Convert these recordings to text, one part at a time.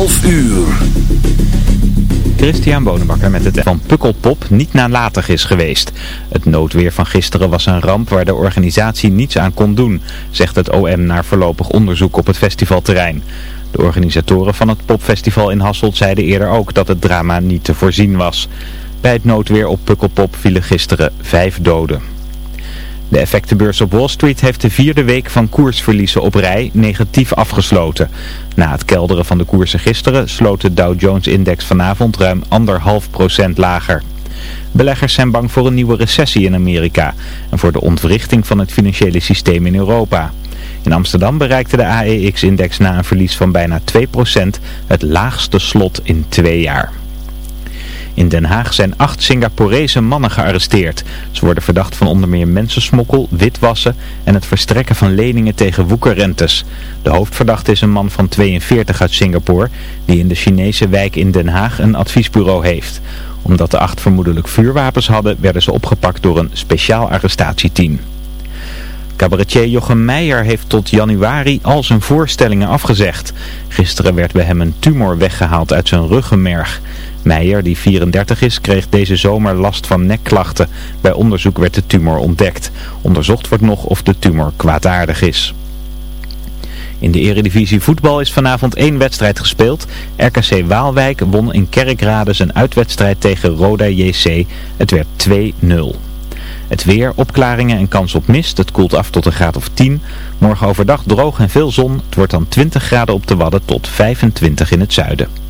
12 uur. Christian Bonenbakker met het van Pukkelpop niet nalatig is geweest. Het noodweer van gisteren was een ramp waar de organisatie niets aan kon doen, zegt het OM naar voorlopig onderzoek op het festivalterrein. De organisatoren van het popfestival in Hasselt zeiden eerder ook dat het drama niet te voorzien was. Bij het noodweer op Pukkelpop vielen gisteren vijf doden. De effectenbeurs op Wall Street heeft de vierde week van koersverliezen op rij negatief afgesloten. Na het kelderen van de koersen gisteren sloot de Dow Jones-index vanavond ruim anderhalf procent lager. Beleggers zijn bang voor een nieuwe recessie in Amerika en voor de ontwrichting van het financiële systeem in Europa. In Amsterdam bereikte de AEX-index na een verlies van bijna 2% het laagste slot in twee jaar. In Den Haag zijn acht Singaporese mannen gearresteerd. Ze worden verdacht van onder meer mensensmokkel, witwassen en het verstrekken van leningen tegen woekerrentes. De hoofdverdachte is een man van 42 uit Singapore die in de Chinese wijk in Den Haag een adviesbureau heeft. Omdat de acht vermoedelijk vuurwapens hadden werden ze opgepakt door een speciaal arrestatieteam. Cabaretier Jochem Meijer heeft tot januari al zijn voorstellingen afgezegd. Gisteren werd bij hem een tumor weggehaald uit zijn ruggenmerg. Meijer, die 34 is, kreeg deze zomer last van nekklachten. Bij onderzoek werd de tumor ontdekt. Onderzocht wordt nog of de tumor kwaadaardig is. In de eredivisie voetbal is vanavond één wedstrijd gespeeld. RKC Waalwijk won in Kerkrade zijn uitwedstrijd tegen Roda JC. Het werd 2-0. Het weer, opklaringen en kans op mist. Het koelt af tot een graad of 10. Morgen overdag droog en veel zon. Het wordt dan 20 graden op de Wadden tot 25 in het zuiden.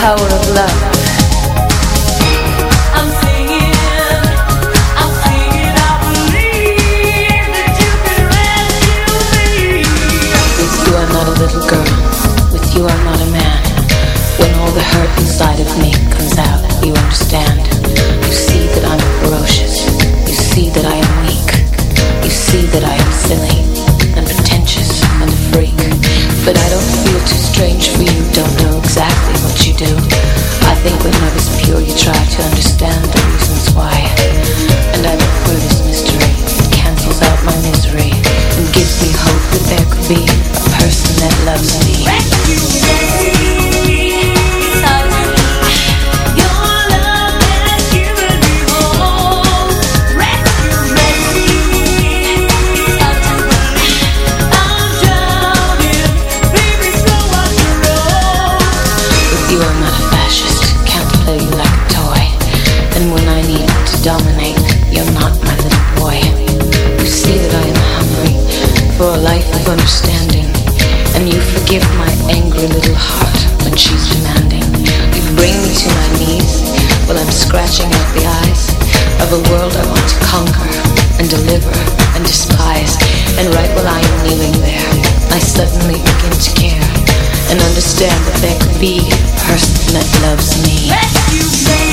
Power of love. Deliver and despise. And right while I am kneeling there, I suddenly begin to care and understand that there could be a person that loves me.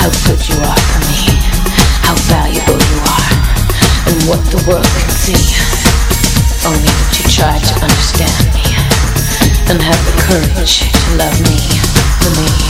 How good you are for me, how valuable you are, and what the world can see. Only that you try to understand me, and have the courage to love me for me.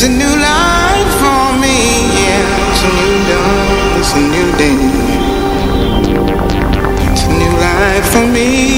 It's a new life for me, yeah. New dawn, new day. It's a new life for me.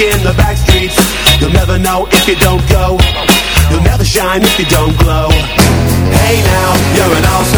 in the back streets. You'll never know if you don't go. You'll never shine if you don't glow. Hey now, you're an awesome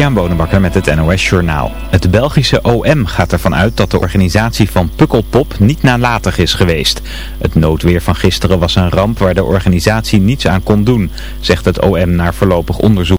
Christian Bonenbakker met het NOS Journaal. Het Belgische OM gaat ervan uit dat de organisatie van Pukkelpop niet nalatig is geweest. Het noodweer van gisteren was een ramp waar de organisatie niets aan kon doen, zegt het OM naar voorlopig onderzoek.